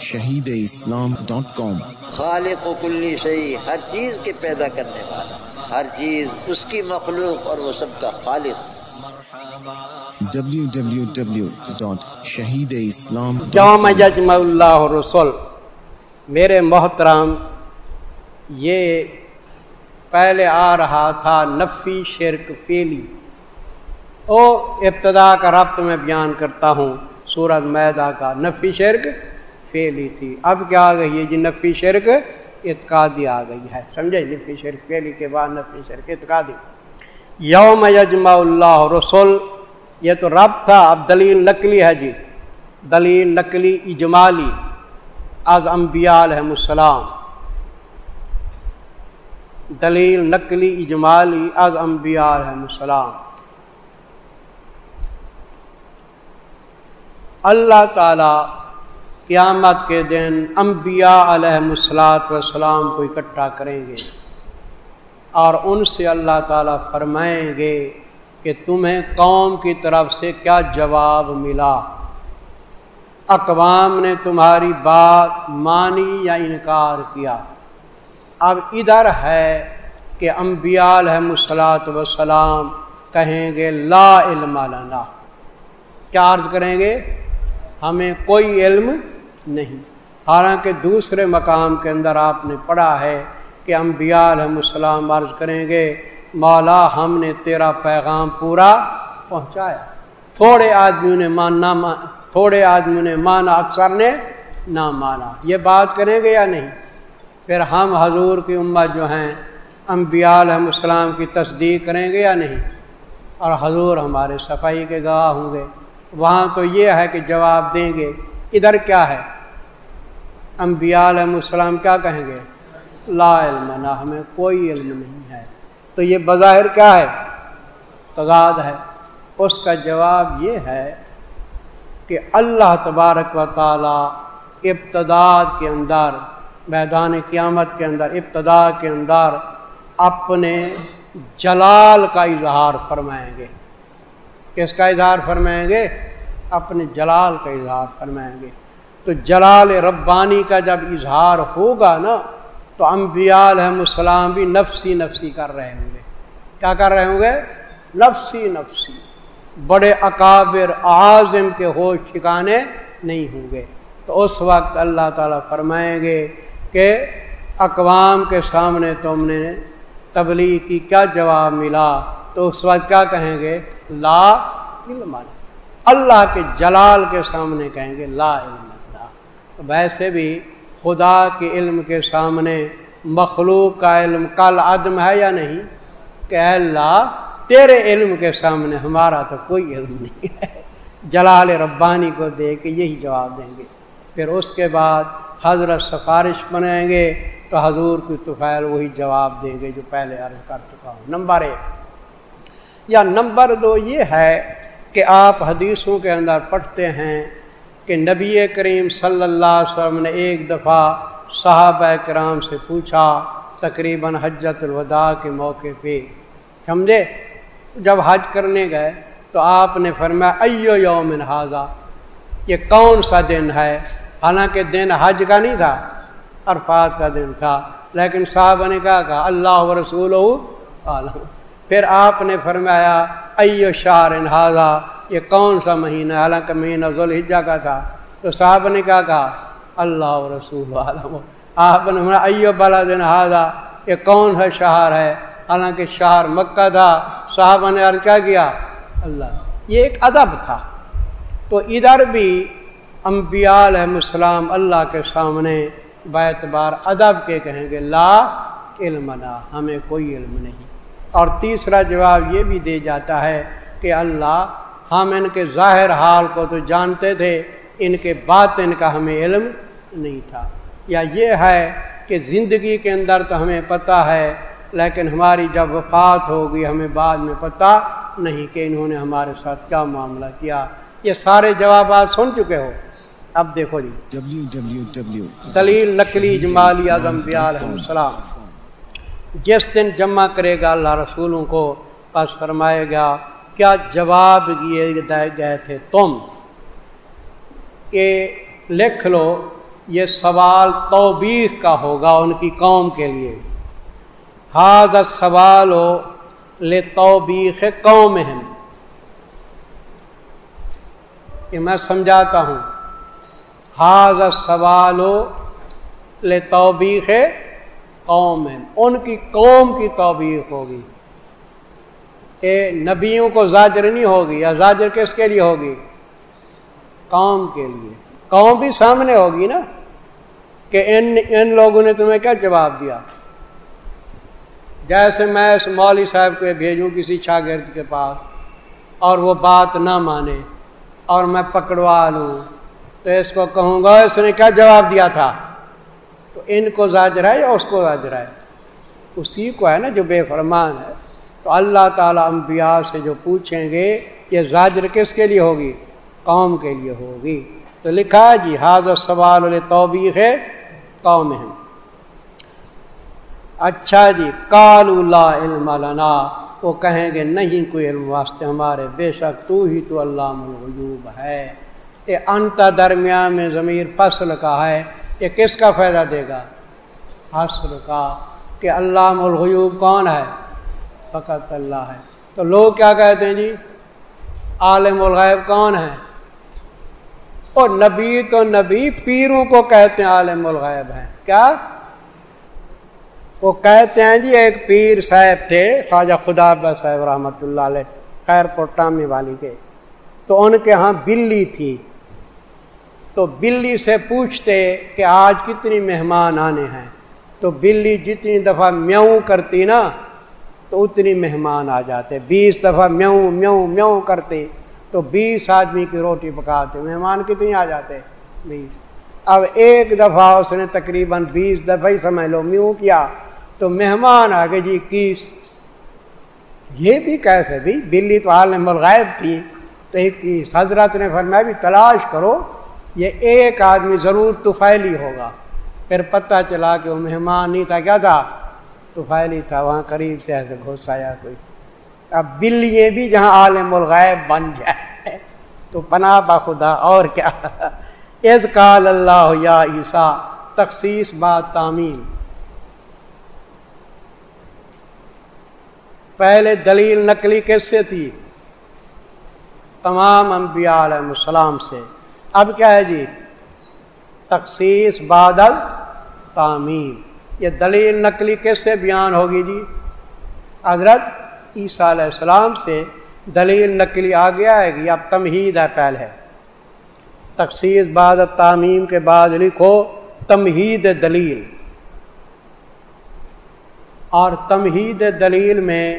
شہید اسلام ڈاٹ کام خالق و کلی شہی ہر چیز کے پیدا کرنے والا ہر چیز اس کی مخلوق اور وہ سب کا خالق۔ شہید اسلام یوم یجمع اللہ رسول میرے محترم یہ پہلے آ رہا تھا نفی شرک پیلی او ابتدا کا ربط میں بیان کرتا ہوں سورج میدا کا نفی شرک۔ پھیلی تھی۔ اب کیا آ گئی ہے جی؟ نفی شرک اتقادی آ گئی ہے۔ سمجھے؟ نفی شرک پھیلی کے بعد نفی شرک اتقادی یوم یجمع اللہ رسول یہ تو رب تھا، اب دلیل نقلی ہے جی۔ دلیل نقلی اجمالی۔ از انبیاء علیہ السلام۔ دلیل نقلی اجمالی از انبیاء علیہ السلام۔ اللہ تعالی قیامت کے دن انبیاء علیہ مسلاط وسلام کو اکٹھا کریں گے اور ان سے اللہ تعالیٰ فرمائیں گے کہ تمہیں قوم کی طرف سے کیا جواب ملا۔ اقوام نے تمہاری بات مانی یا انکار کیا؟ اب ادھر ہے کہ انبیاء علیہ مسلاط وسلام کہیں گے، لا علم لنا۔ کیا عرض کریں گے؟ ہمیں کوئی علم نہیں۔ حالانکہ دوسرے مقام کے اندر آپ نے پڑھا ہے کہ انبیاء علیہ السلام عرض کریں گے، مولا ہم نے تیرا پیغام پورا پہنچایا۔ تھوڑے آدمیوں نے ماننا، تھوڑے آدمیوں نے مانا، اکثر نے نہ مانا۔ یہ بات کریں گے یا نہیں؟ پھر ہم حضور کی امت جو ہیں، انبیاء علیہ السلام کی تصدیق کریں گے یا نہیں؟ اور حضور ہمارے صفائی کے گواہ ہوں گے۔ وہاں تو یہ ہے کہ جواب دیں گے، ادھر کیا ہے؟ انبیاء علیہ السلام کیا کہیں گے؟ لا علم، نہ ہمیں کوئی علم نہیں ہے۔ تو یہ بظاہر کیا ہے؟ تضاد ہے۔ اس کا جواب یہ ہے کہ اللہ تبارک و تعالی ابتدا کے اندر، میدان قیامت کے اندر، ابتدا کے اندر اپنے جلال کا اظہار فرمائیں گے۔ کس کا اظہار فرمائیں گے؟ اپنے جلال کا اظہار فرمائیں گے۔ تو جلال ربانی کا جب اظہار ہوگا نا، تو انبیاء علیہ السلام بھی نفسی نفسی کر رہے ہوں گے۔ کیا کر رہے ہوں گے؟ نفسی نفسی۔ بڑے اکابر اعظم کے ہوش ٹھکانے نہیں ہوں گے۔ تو اس وقت اللہ تعالیٰ فرمائیں گے کہ اقوام کے سامنے تم نے تبلیغ کی کیا جواب ملا؟ تو اس وقت کیا کہیں گے؟ لا علم اللہ کے جلال کے سامنے کہیں گے، لا علم ویسے بھی خدا کے علم کے سامنے مخلوق کا علم کل عدم ہے یا نہیں؟ کہ اللہ، تیرے علم کے سامنے ہمارا تو کوئی علم نہیں ہے۔ جلال ربانی کو دے کے یہی جواب دیں گے۔ پھر اس کے بعد حضرت سفارش بنائیں گے تو حضور کی طفیل وہی جواب دیں گے جو پہلے عرض کر چکا ہوں۔ نمبر ایک۔ یا نمبر دو یہ ہے کہ آپ حدیثوں کے اندر پڑھتے ہیں کہ نبی کریم صلی اللہ علیہ وسلم نے ایک دفعہ صحابہ کرام سے پوچھا تقریباً حجت الوداع کے موقع پہ، سمجھے؟ جب حج کرنے گئے تو آپ نے فرمایا، ایو یوم حاضہ یہ کون سا دن ہے؟ حالانکہ دن حج کا نہیں تھا، عرفات کا دن تھا۔ لیکن صاحب نے کہا کہا اللہ و رسول عالم۔ پھر آپ نے فرمایا، ایو شار انحاظہ یہ کون سا مہینہ حالانکہ مہینہ ذوالحجہ کا تھا۔ تو صاحب نے کیا کہا اللہ و رسول عالم۔ آپ نے فرمایا، ایو بلا دن حاضہ یہ کون سا شہر ہے؟ حالانکہ شہر مکہ تھا۔ صاحب نے عرض کیا کیا اللہ، یہ ایک ادب تھا۔ تو ادھر بھی انبیاء علیہ السلام اللہ کے سامنے بیت بار ادب کے کہیں گے، لا علم نہ ہمیں کوئی علم نہیں۔ اور تیسرا جواب یہ بھی دے جاتا ہے کہ اللہ ہم ان کے ظاہر حال کو تو جانتے تھے ان کے بات ان کا ہمیں علم نہیں تھا۔ یا یہ ہے کہ زندگی کے اندر تو ہمیں پتہ ہے لیکن ہماری جب وفات ہوگی ہمیں بعد میں پتہ نہیں کہ انہوں نے ہمارے ساتھ کیا معاملہ کیا۔ یہ سارے جوابات سن چکے ہو۔ اب دیکھو جی۔ دلیل نقلی جمالی اعظم السلام۔ جس دن جمع کرے گا اللہ رسولوں کو پس فرمائے گا کیا جواب دیے گئے تھے؟ تم کہ لکھ لو، یہ سوال توبیخ کا ہوگا ان کی قوم کے لیے۔ حاض سوال ہو لے توبیخ قوم یہ میں سمجھاتا ہوں حاض سوال ہو لے توبیخ قوم ان کی قوم کی توبیخ ہوگی۔ اے نبیوں کو زاجر نہیں ہوگی یا زاجر کس کے لیے ہوگی؟ قوم کے لیے۔ قوم بھی سامنے ہوگی نا کہ ان ان لوگوں نے تمہیں کیا جواب دیا؟ جیسے میں اس مولوی صاحب کو بھیجوں کسی شاگرد کے پاس اور وہ بات نہ مانے اور میں پکڑوا لوں، تو اس کو کہوں گا اس نے کیا جواب دیا تھا؟ تو ان کو زاجر ہے یا اس کو زاجر ہے؟ اسی کو ہے نا جو بے فرمان ہے۔ تو اللہ تعالیٰ انبیاء سے جو پوچھیں گے یہ زاجر کس کے لیے ہوگی؟ قوم کے لیے ہوگی۔ تو لکھا جی حاضر سوال توبیخ ہے قوم ہے اچھا جی کال اللہ علم لنا۔ وہ کہیں گے، نہیں، کوئی علم واسطے ہمارے، بے شک تو ہی تو اللہ الغیوب ہے۔ یہ انت درمیان میں ضمیر فصل کا ہے، یہ کس کا فائدہ دے گا؟ حسر کا۔ کہ اللہ الغیوب کون ہے؟ فقط اللہ ہے۔ تو لوگ کیا کہتے ہیں جی؟ عالم الغیب کون ہے؟ اور نبی تو نبی پیروں کو کہتے ہیں عالم الغیب ہیں۔ کیا؟ وہ کہتے ہیں جی ایک پیر صاحب تھے، خواجہ خدا صاحب رحمۃ اللہ علیہ، خیر پوٹامی والی کے۔ تو ان کے ہاں بلی تھی۔ تو بلی سے پوچھتے کہ آج کتنی مہمان آنے ہیں؟ تو بلی جتنی دفعہ میوں کرتی نا تو اتنی مہمان آ جاتے، بیس دفعہ میوں میوں میوں کرتے، تو بیس آدمی کی روٹی پکاتے، مہمان کتنی آ جاتے؟ بیس۔ اب ایک دفعہ اس نے تقریباً بیس دفعہ ہی سمجھ لو، میوں کیا، تو مہمان آ گئے جی اکیس یہ بھی کیسے بھی بلی تو عالم الغائب تھی، تو اکیس حضرت نے فرمایا بھی تلاش کرو، یہ ایک آدمی ضرور توفیلی ہوگا۔ پھر پتہ چلا کہ وہ مہمان نہیں تھا، کیا تھا؟ توفیلی تھا، وہاں قریب سے ایسے گھس آیا کوئی۔ اب بلی بھی جہاں عالم الغیب بن جائے، تو پناہ باخدا اور کیا۔ از کال اللہ یا عیسیٰ، تخصیص بات تعمیر پہلے دلیل نقلی کس سے تھی؟ تمام انبیاء علیہ السلام سے۔ اب کیا ہے جی؟ تخصیص بادل تعمیر یہ دلیل نقلی کس سے بیان ہوگی جی؟ حضرت عیسیٰ علیہ السلام سے دلیل نقلی آ گیا ہے کہ اب تمہید ہے پہلے۔ تخصیص بعد تعمیم کے بعد لکھو، تمہید دلیل۔ اور تمہید دلیل میں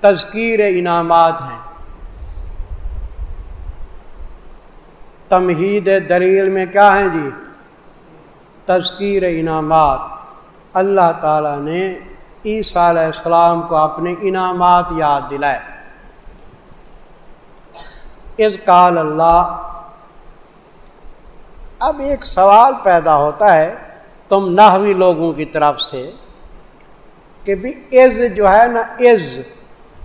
تذکیر انعامات ہیں۔ تمہید دلیل میں کیا ہیں جی؟ تذکیر انعامات۔ اللہ تعالیٰ نے عیسیٰ علیہ السلام کو اپنے انعامات یاد دلائے۔ اس کال اللہ، اب ایک سوال پیدا ہوتا ہے تم نہوی لوگوں کی طرف سے کہ بھی عز جو ہے نا عز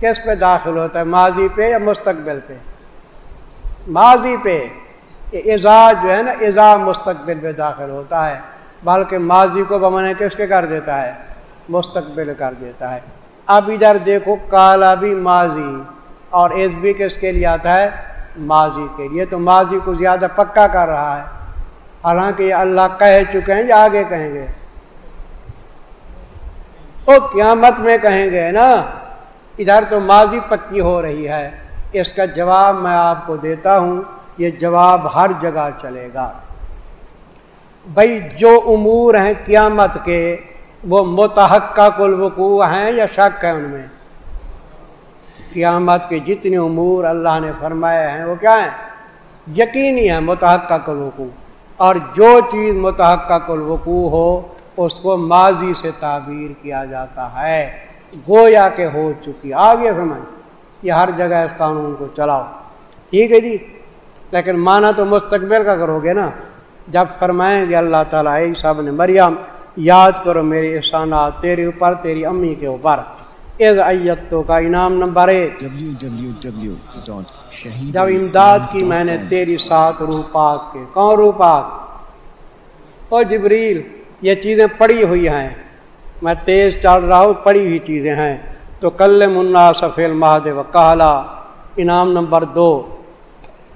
کس پہ داخل ہوتا ہے؟ ماضی پہ یا مستقبل پہ؟ ماضی پہ اعزاز جو ہے نا اعزاز مستقبل پہ داخل ہوتا ہے۔ بلکہ ماضی کو بمانے کس کے کر دیتا ہے، مستقبل کر دیتا ہے۔ اب ادھر دیکھو، کالا بھی ماضی، اور ایس بھی کس کے لیے آتا ہے؟ ماضی کے لیے۔ تو ماضی کو زیادہ پکا کر رہا ہے۔ حالانکہ یہ اللہ کہہ چکے ہیں یا آگے کہیں گے۔ وہ قیامت میں کہیں گے نا، ادھر تو ماضی پکی ہو رہی ہے۔ اس کا جواب میں آپ کو دیتا ہوں، یہ جواب ہر جگہ چلے گا۔ بھائی جو امور ہیں قیامت کے، وہ متحق کا کل وقوع ہیں یا شک ہے ان میں؟ قیامت کے جتنے امور اللہ نے فرمائے ہیں، وہ کیا ہیں؟ یقینی ہے متحق کا کل وقوع۔ اور جو چیز متحق کا کل وقوع ہو، اس کو ماضی سے تعبیر کیا جاتا ہے۔ گویا کہ ہو چکی۔ آگے سمجھ یہ ہر جگہ اس قانون کو چلاؤ۔ ٹھیک ہے جی؟ لیکن مانا تو مستقبل کا کرو گے نا۔ جب فرمائیں گے اللہ تعالیٰ صاحب نے مریم یاد کرو میرے احسانات تیرے اوپر تیری امی کے اوپر۔ از ایتوں کا انعام نمبر ایک۔ جب امداد کی میں نے تیری ساتھ روح پاک کے۔ کون روح پاک؟ او جبریل یہ چیزیں پڑی ہوئی ہیں۔ میں تیز چل رہا ہوں پڑی ہوئی چیزیں ہیں۔ تو کل منا سفیل مہاد و کالا انعام نمبر دو۔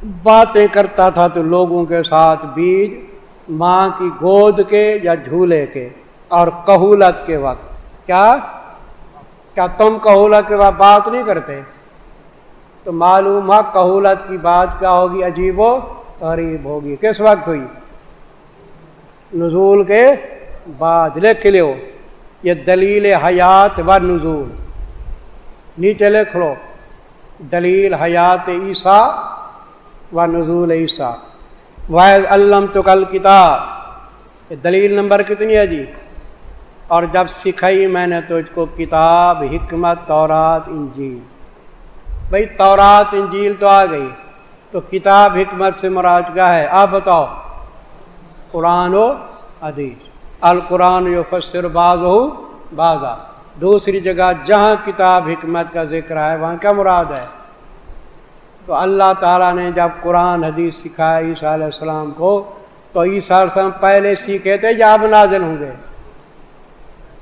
باتیں کرتا تھا تو لوگوں کے ساتھ بیج ماں کی گود کے یا جھولے کے اور کہولت کے وقت۔ کیا؟ کیا تم کہولت کے وقت بات نہیں کرتے؟ تو معلوم کہولت کی بات کیا ہوگی؟ عجیب و غریب ہوگی۔ کس وقت ہوئی؟ نزول کے بعد۔ لکھ لو یہ دلیل حیات و نزول۔ نیچے لکھ لو۔ دلیل حیات عیسیٰ و نزول عیسیٰ۔ واحد علم تو کل کتاب دلیل نمبر کتنی ہے جی؟ اور جب سکھائی میں نے تو اس کو کتاب، حکمت، تورات، انجیل۔ بھائی تورات، انجیل تو آ گئی۔ تو کتاب، حکمت سے مراد کیا ہے؟ آپ بتاؤ۔ قرآن و حدیث۔ القرآن یو فسر باز ہو بازا دوسری جگہ جہاں کتاب، حکمت کا ذکر ہے، وہاں کیا مراد ہے؟ تو اللہ تعالیٰ نے جب قرآن حدیث سکھایا عیسیٰ علیہ السلام کو، تو عیسیٰ علیہ السلام پہلے سیکھے تھے یا اب نازل ہوں گے؟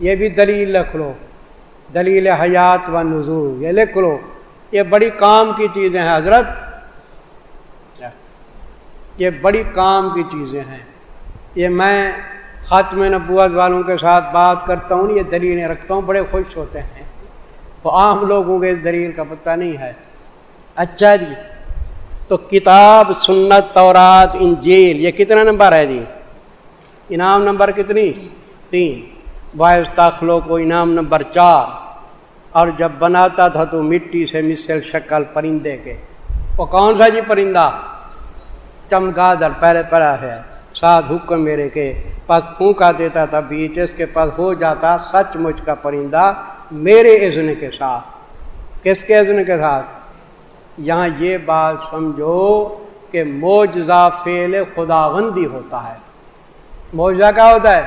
یہ بھی دلیل لکھ لو۔ دلیل حیات و نظور یہ لکھ لو۔ یہ بڑی کام کی چیزیں ہیں حضرت۔ یہ بڑی کام کی چیزیں ہیں۔ یہ میں ختم نبوت والوں کے ساتھ بات کرتا ہوں، یہ دلیلیں رکھتا ہوں، بڑے خوش ہوتے ہیں۔ وہ عام لوگوں کے اس دلیل کا پتہ نہیں ہے۔ اچھا جی تو کتاب، سنت، تورات، انجیل، یہ کتنا نمبر ہے جی؟ انعام نمبر کتنی؟ تین۔ باعث داخلوں کو انعام نمبر چار۔ اور جب بناتا تھا تو مٹی سے مثل شکل پرندے کے۔ وہ کون سا جی پرندہ؟ چمگادر پہلے پڑا ہے۔ ساتھ حکم میرے کے۔ پاس پھونکا دیتا تھا بیچ، اس کے پاس ہو جاتا سچ مچ کا پرندہ میرے عزن کے ساتھ۔ کس کے عزن کے ساتھ؟ یہاں یہ بات سمجھو کہ موجزہ فیل خداوندی ہوتا ہے۔ موجزہ کیا ہوتا ہے؟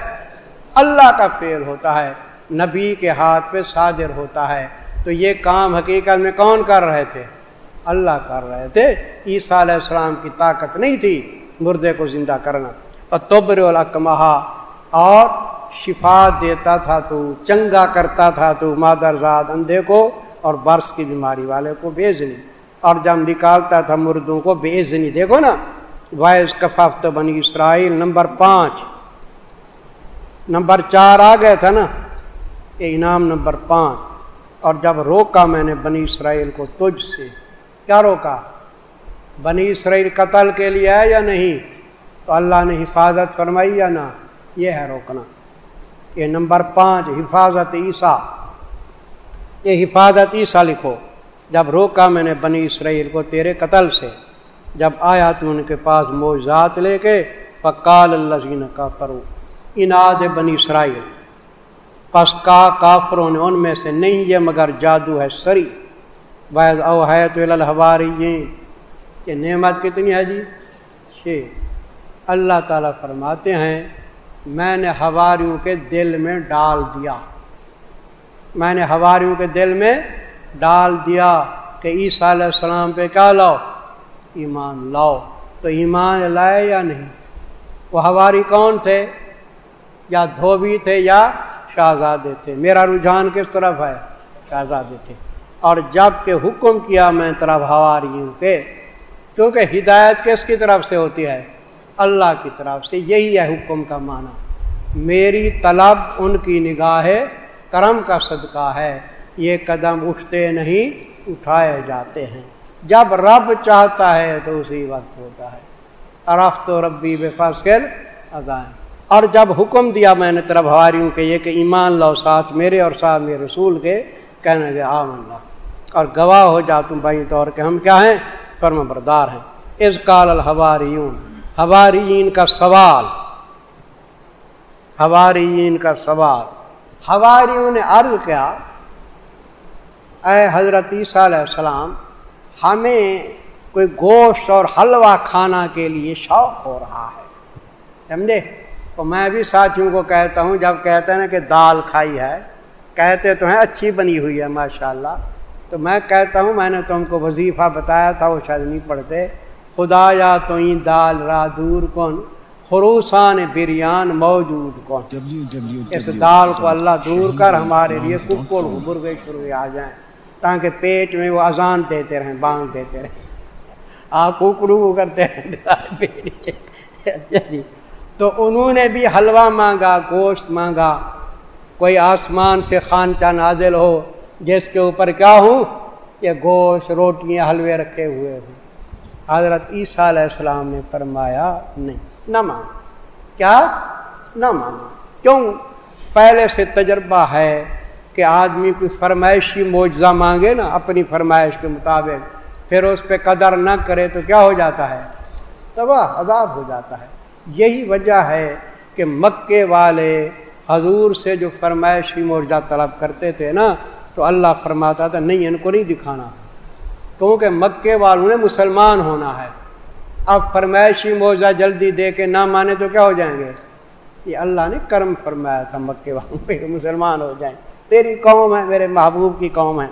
اللہ کا فیل ہوتا ہے، نبی کے ہاتھ پہ صادر ہوتا ہے۔ تو یہ کام حقیقت میں کون کر رہے تھے؟ اللہ کر رہے تھے۔ عیسیٰ علیہ السلام کی طاقت نہیں تھی مردے کو زندہ کرنا۔ اور توبر الکمہا اور شفا دیتا تھا تو، چنگا کرتا تھا تو مادر زاد اندھے کو اور برس کی بیماری والے کو بھیجنی اور جب نکالتا تھا مردوں کو بےزنی دیکھو نا، وائز کفافت بنی اسرائیل، نمبر پانچ۔ نمبر چار آ گیا تھا نا، یہ انعام نمبر پانچ۔ اور جب روکا میں نے بنی اسرائیل کو تجھ سے، کیا روکا؟ بنی اسرائیل قتل کے لیے ہے یا نہیں؟ تو اللہ نے حفاظت فرمائی یا نہ؟ یہ ہے روکنا۔ یہ نمبر پانچ، حفاظت عیسیٰ۔ یہ حفاظت عیسیٰ لکھو۔ جب روکا میں نے بنی اسرائیل کو تیرے قتل سے، جب آیا تو ان کے پاس موزات لے کے پکال اللہ کا کرو اناد بنی اسرائیل، پس کا کافروں نے ان میں سے نہیں یہ مگر جادو ہے سری۔ بعض او ہے تو الحواری یہ نعمت کتنی ہے جی؟ چھ۔ اللہ تعالیٰ فرماتے ہیں، میں نے ہواریوں کے دل میں ڈال دیا۔ میں نے ہواریوں کے دل میں ڈال دیا کہ عیسیٰ علیہ السلام پہ کیا لاؤ؟ ایمان لاؤ۔ تو ایمان لائے یا نہیں؟ وہ ہماری کون تھے؟ یا دھوبی تھے یا شہزادے تھے؟ میرا رجحان کس طرف ہے؟ شہزادے تھے۔ اور جبکہ حکم کیا میں طرف ہواریوں کے، کیونکہ ہدایت کس کی طرف سے ہوتی ہے؟ اللہ کی طرف سے۔ یہی ہے حکم کا معنی۔ میری طلب ان کی نگاہ کرم کا صدقہ ہے۔ یہ قدم اٹھتے نہیں، اٹھائے جاتے ہیں۔ جب رب چاہتا ہے تو اسی وقت ہوتا ہے۔ ارفت و ربی بے فصل ازائیں اور جب حکم دیا میں نے طرف ہواریوں کے یہ کہ ایمان لو ساتھ میرے اور ساتھ میرے رسول کے، کہنے گے عام اللہ۔ اور گواہ ہو جا تم بھائی طور کے ہم کیا ہیں؟ فرم بردار ہیں۔ اس کال الحواریون ہوارین کا سوال۔ ہوارین کا سوال۔ ہواریوں نے عرض کیا اے حضرت عیسیٰ علیہ السلام، ہمیں کوئی گوشت اور حلوہ کھانا کے لیے شوق ہو رہا ہے۔ سمجھے؟ تو میں بھی ساتھیوں کو کہتا ہوں، جب کہتے ہیں نا کہ دال کھائی ہے، کہتے تو ہیں اچھی بنی ہوئی ہے، ماشاءاللہ۔ تو میں کہتا ہوں، میں نے تم کو وظیفہ بتایا تھا، وہ شاید نہیں پڑھتے۔ خدا یا تو دال را دور کن، خروسان بریان موجود کون اس دال کو اللہ دور کر، ہمارے لیے ککڑ برگے شروع آ جائیں۔ تاکہ پیٹ میں وہ اذان دیتے رہیں بانگ دیتے رہیں۔ آپ ککڑو کرتے رہیں۔ جی تو انہوں نے بھی حلوہ مانگا، گوشت مانگا۔ کوئی آسمان سے خانچہ نازل ہو، جس کے اوپر کیا ہوں؟ کہ گوشت، روٹیاں، حلوے رکھے ہوئے ہوں حضرت عیسیٰ علیہ السلام نے فرمایا، نہیں، نہ مانگو کیا؟ نہ مانگو کیوں؟ پہلے سے تجربہ ہے۔ کہ آدمی کوئی فرمائشی معجزہ مانگے نا، اپنی فرمائش کے مطابق، پھر اس پہ قدر نہ کرے تو کیا ہو جاتا ہے؟ تباہ، عذاب ہو جاتا ہے۔ یہی وجہ ہے کہ مکے والے حضور سے جو فرمائشی معجزہ طلب کرتے تھے نا، تو اللہ فرماتا تھا، نہیں، ان کو نہیں دکھانا۔ کیونکہ مکے والوں نے مسلمان ہونا ہے۔ اب فرمائشی معجزہ جلدی دے کے نہ مانے تو کیا ہو جائیں گے؟ یہ اللہ نے کرم فرمایا تھا مکے والوں پہ مسلمان ہو جائیں۔ تیری قوم ہے، میرے محبوب کی قوم ہے۔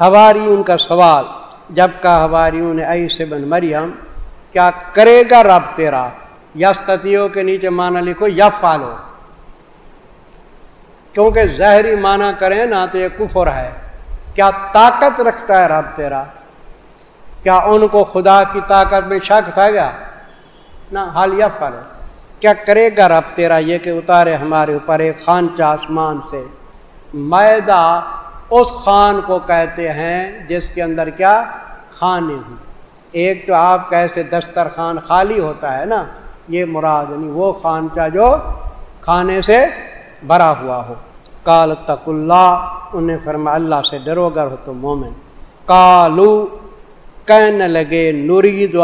ہماری ان کا سوال، جب کا ہماری نے ایسے بن مریم، کیا کرے گا رب تیرا؟ یستیوں کے نیچے مانا لکھو، یا فالو کیونکہ زہری مانا کریں نا تو یہ کفر ہے۔ کیا طاقت رکھتا ہے رب تیرا؟ کیا ان کو خدا کی طاقت میں شک تھا گیا؟ نہ، حال یا فل کیا کرے گا رب تیرا یہ کہ اتارے ہمارے اوپر ایک خانچہ آسمان سے؟ میدا اس خان کو کہتے ہیں جس کے اندر کیا؟ کھانے ہوں ایک تو آپ کیسے دسترخوان خالی ہوتا ہے نا، یہ مراد نہیں وہ خانچہ جو کھانے سے بھرا ہوا ہو۔ کال تک اللہ، انہیں فرما اللہ سے ڈرو گر ہو تو مومن۔ کالو کہنے لگے نورید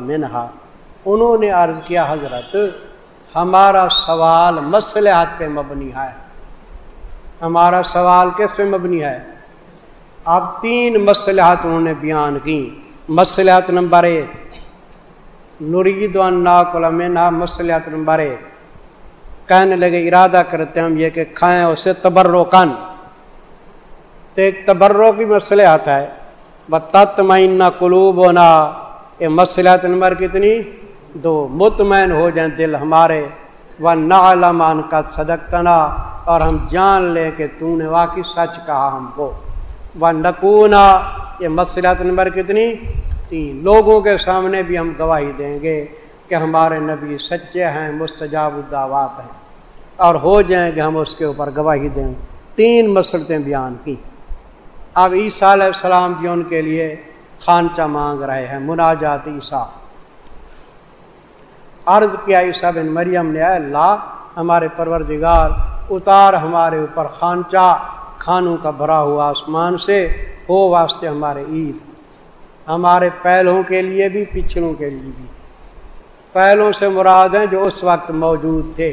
منہا۔ انہوں نے عرض کیا، حضرت، ہمارا سوال مسلحت پہ مبنی ہے۔ ہمارا سوال کس پہ مبنی ہے؟ اب تین مسلحت انہوں نے بیان کی مسلحت نمبر ایک نورید منہا مسلحت نمبر ایک۔ کہنے لگے، ارادہ کرتے ہم یہ کہ کھائیں اسے تبرو کن تو ایک تبرو کی مسئلہ آتا ہے۔ بتمائنہ قلوب ہونا یہ مسئلہ نمبر کتنی؟ دو مطمئن ہو جائیں دل ہمارے وہ نعلمان کا صدقتنا، اور ہم جان لیں کہ تو نے واقعی سچ کہا ہم کو۔ وہ نکونا یہ مسئلہ نمبر کتنی؟ تین۔ لوگوں کے سامنے بھی ہم گواہی دیں گے کہ ہمارے نبی سچے ہیں، مستجاب الدعوات ہیں، اور ہو جائیں کہ ہم اس کے اوپر گواہی دیں۔ تین مسلطیں بیان کی۔ اب عیسیٰ علیہ السلام بھی ان کے لیے خانچہ مانگ رہے ہیں، مناجات عیسیٰ۔ عرض کیا عیسیٰ بن مریم نے، اے اللہ، ہمارے پروردگار، اتار ہمارے اوپر خانچہ کھانوں کا بھرا ہوا آسمان سے، ہو واسطے ہمارے عید، ہمارے پہلوں کے لیے بھی، پچھلوں کے لیے بھی، پہلوں سے مراد ہیں جو اس وقت موجود تھے،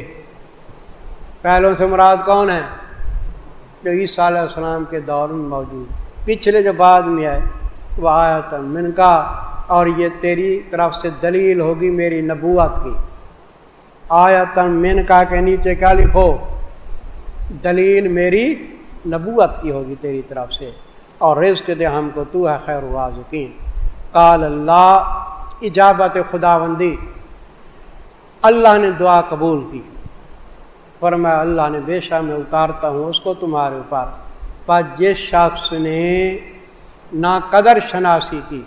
پہلوں سے مراد کون ہے جو عیسیٰ علیہ السلام کے دور میں موجود، پچھلے جو بعد میں آئے، وہ آیا تھا من کا اور یہ تیری طرف سے دلیل ہوگی میری نبوت کی۔ آیا تن من کا کے نیچے کیا لکھو؟ دلیل میری نبوت کی ہوگی تیری طرف سے۔ اور رزق دے ہم کو، تو ہے خیر واضقین کال اللہ، اجابت خدا بندی اللہ نے دعا قبول کی۔ پر میں اللہ نے بے شاہ میں اتارتا ہوں اس کو تمہارے اوپر۔ پر جس شخص نے نہ قدر شناسی کی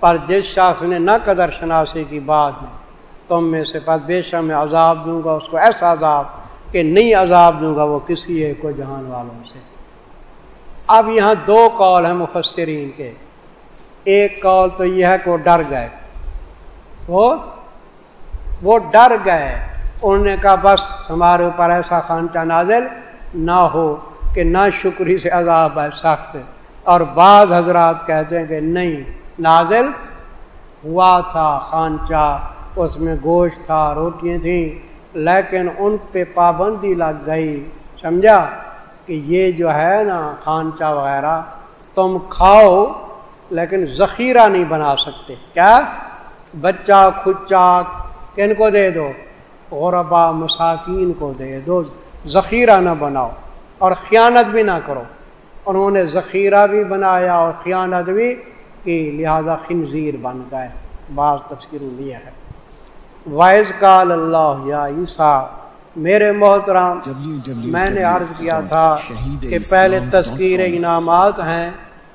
پر جس شخص نے نہ قدر شناسی کی بات میں، تم میں سے پر بے شاہ میں عذاب دوں گا، اس کو ایسا عذاب کہ نہیں عذاب دوں گا وہ کسی ایک کو جہان والوں سے۔ اب یہاں دو کال ہیں مفسرین کے۔ ایک کال تو یہ ہے کہ وہ ڈر گئے۔ وہ وہ ڈر گئے۔ انہوں نے کہا، بس ہمارے اوپر ایسا خانچہ نازل نہ ہو کہ نہ شکری سے عذاب ہے، سخت۔ اور بعض حضرات کہتے ہیں کہ نہیں نازل ہوا تھا، خانچہ، اس میں گوشت تھا، روٹیاں تھیں، لیکن ان پہ پابندی لگ گئی۔ سمجھا کہ یہ جو ہے نا خانچہ وغیرہ، تم کھاؤ لیکن ذخیرہ نہیں بنا سکتے۔ کیا؟ بچہ، کھچا، کن کو دے دو؟ غربا مساکین کو دے دو۔ ذخیرہ نہ بناؤ اور خیانت بھی نہ کرو۔ انہوں نے ذخیرہ بھی بنایا اور خیانت بھی کی لہذا خنزیر بن گئے بعض تفسیروں لیا ہے۔ وائز کال اللہ یا عیسیٰ میرے محترام میں نے عرض کیا تھا کہ پہلے تذکیر انعامات ہیں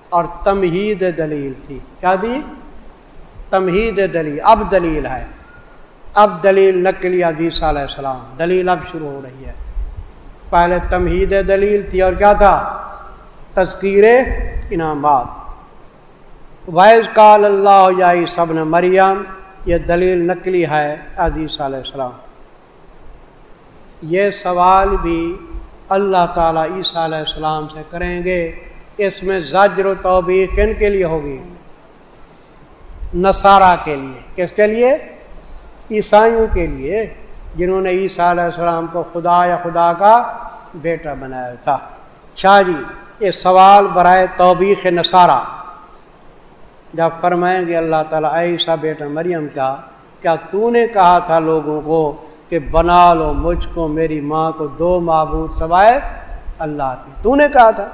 اور تمہید دلیل تھی۔ کیا دی؟ تمہید دلیل اب دلیل ہے۔ اب دلیل نقلی عدیث علیہ السلام دلیل اب شروع ہو رہی ہے۔ پہلے تمہید دلیل تھی اور کیا تھا؟ تذکیر انعامات۔ وائز کال اللہ جائی سب نے مریم یہ دلیل نقلی ہے عزیز علیہ السلام۔ یہ سوال بھی اللہ تعالیٰ عیسیٰ علیہ السلام سے کریں گے، اس میں زجر و توبی کن کے لیے ہوگی؟ نصارہ کے لیے۔ کس کے لیے؟ عیسائیوں کے لیے، جنہوں نے عیسیٰ علیہ السلام کو خدا یا خدا کا بیٹا بنایا تھا۔ شاہ جی یہ سوال برائے توبیخ نصارہ۔ جب فرمائیں گے اللہ تعالیٰ ایسا بیٹا مریم کا کیا تو نے کہا تھا لوگوں کو کہ بنا لو مجھ کو، میری ماں کو دو معبود سوائے اللہ کی تو نے کہا تھا۔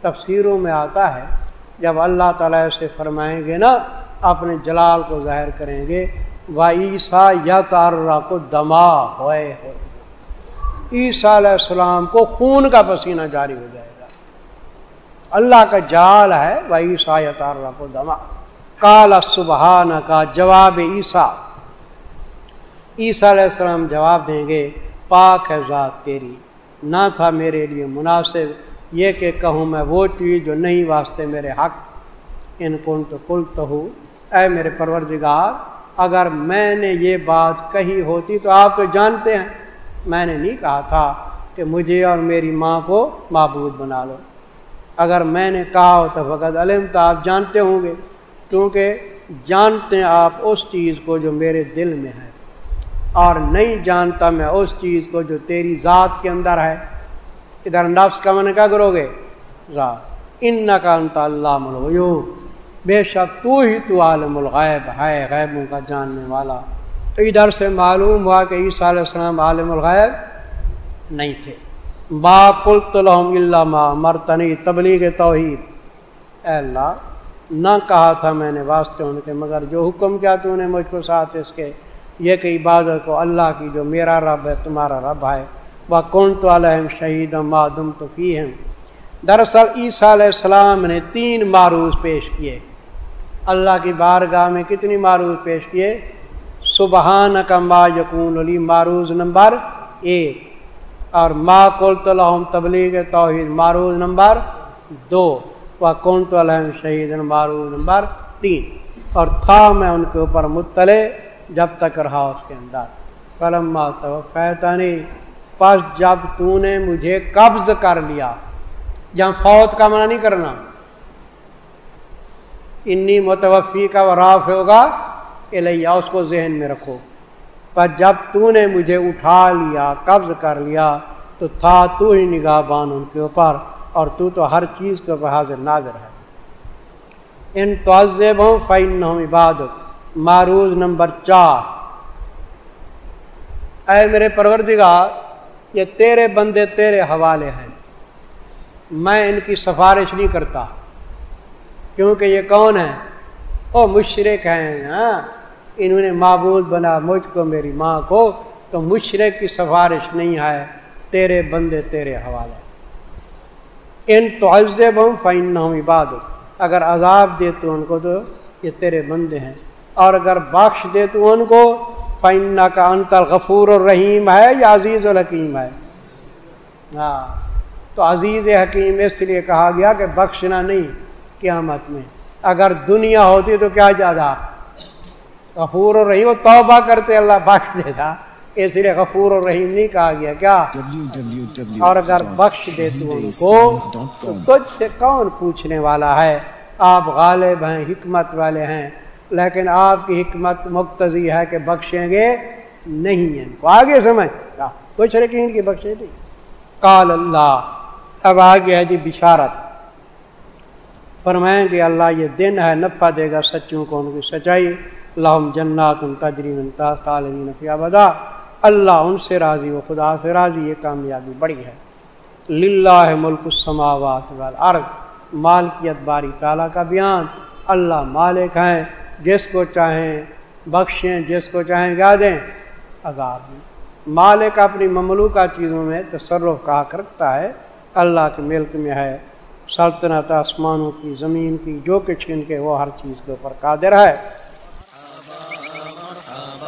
تفسیروں میں آتا ہے، جب اللہ تعالیٰ سے فرمائیں گے نا، اپنے جلال کو ظاہر کریں گے و عیسیٰ یا تارا کو دما ہوئے ہوئے۔ عیسیٰ علیہ السلام کو خون کا پسینہ جاری ہو جائے گا۔ اللہ کا جال ہے وہ عیسیٰ یا تارا کو دما کالا سبحان کا جواب عیسیٰ۔ عیسیٰ علیہ السلام جواب دیں گے، پاک ہے ذات تیری۔ نہ تھا میرے لیے مناسب، یہ کہ کہوں میں وہ چیز جو نہیں واسطے میرے حق۔ ان کن تو کل تو ہوں اے میرے پروردگار، اگر میں نے یہ بات کہی ہوتی تو آپ تو جانتے ہیں۔ میں نے نہیں کہا تھا کہ مجھے اور میری ماں کو معبود بنا لو۔ اگر میں نے کہا ہو تو فقط علم تو آپ جانتے ہوں گے، کیونکہ جانتے ہیں آپ اس چیز کو جو میرے دل میں ہے۔ اور نہیں جانتا میں اس چیز کو جو تیری ذات کے اندر ہے۔ ادھر نفس کا من کیا کرو گے؟ ذات ان کا انت اللہ ملو بے شک تو ہی تو عالم الغیب ہے، غیبوں کا جاننے والا۔ تو ادھر سے معلوم ہوا کہ عیسیٰ علیہ السلام عالم الغیب نہیں تھے۔ با قلت لهم اللہ ما مرتنی تبلیغ توحید۔ اے اللہ، نہ کہا تھا میں نے واسطے ان کے مگر جو حکم کیا تو نے مجھ کو ساتھ اس کے۔ یہ کہ عبادت کو اللہ کی جو میرا رب ہے، تمہارا رب ہے۔ وہ کون تو علیہم شہید معدم تو کی ہیں دراصل عیسیٰ علیہ السلام نے تین معروض پیش کیے۔ اللہ کی بارگاہ میں کتنی معروض پیش کیے؟ سبحان کا ما یقون علی معروض نمبر ایک۔ اور ما کول تو تبلیغ توحید معروض نمبر دو، و کون تو الحم شہید معروض نمبر تین۔ اور تھا میں ان کے اوپر مطلع جب تک رہا اس کے اندر۔ قلم فیتانی پس جب تو نے مجھے قبض کر لیا۔ جہاں فوت کا منع نہیں کرنا۔ انی متوفی کا وراف ہوگا الیا اس کو ذہن میں رکھو۔ پر جب تو نے مجھے اٹھا لیا، قبض کر لیا، تو تھا تو ہی نگاہ بان ان کے اوپر، اور تو تو ہر چیز کے اوپر حاضر ناظر ہے۔ ان توزب ہوں فائن عبادت معروض نمبر چار۔ اے میرے پروردگار، یہ تیرے بندے تیرے حوالے ہیں۔ میں ان کی سفارش نہیں کرتا، کیونکہ یہ کون ہے او مشرق ہیں ہاں۔ انہوں نے معبود بنا، مجھ کو، میری ماں کو۔ تو مشرق کی سفارش نہیں ہے، تیرے بندے تیرے حوالے۔ ان توزب ہوں فائن ہوں عبادت اگر عذاب دے تو ان کو تو یہ تیرے بندے ہیں۔ اور اگر بخش دے تو ان کو فائن کا انتر غفور الرحیم ہے یا عزیز الحکیم ہے۔ ہاں تو عزیز حکیم اس لیے کہا گیا کہ بخشنا نہیں قیامت میں۔ اگر دنیا ہوتی تو کیا زیادہ غفور الرحیم وہ توبہ کرتے اللہ بخش دے گا۔ اس لیے غفور الرحیم نہیں کہا گیا کیا؟ اور اگر بخش دے تو ان کو تو تجھ سے کون پوچھنے والا ہے؟ آپ غالب ہیں حکمت والے ہیں لیکن آپ کی حکمت مقتضی ہے کہ بخشیں گے نہیں ان کو۔ آگے سمجھ۔ کچھ لیکن کی بخشے تھی کال اللہ۔ اب آگے ہے جی بشارت۔ فرمائیں گے اللہ یہ دن ہے نفع دے گا سچوں کو ان کی سچائی۔ اللہ جنات ان تجرین فیا بدا اللہ ان سے راضی و خدا سے راضی، یہ کامیابی بڑی ہے۔ للہ ملک السماوات والارض۔ مالکیت باری تعالیٰ کا بیان۔ اللہ مالک ہیں، جس کو چاہیں بخشیں، جس کو چاہیں گا دیں عذاب۔ دیں مالک اپنی مملوکہ چیزوں میں تصرف کہا کرتا ہے۔ اللہ کے ملک میں ہے۔ سلطنت آسمانوں کی، زمین کی، جو کہ چھین کے، وہ ہر چیز کے اوپر قادر ہے۔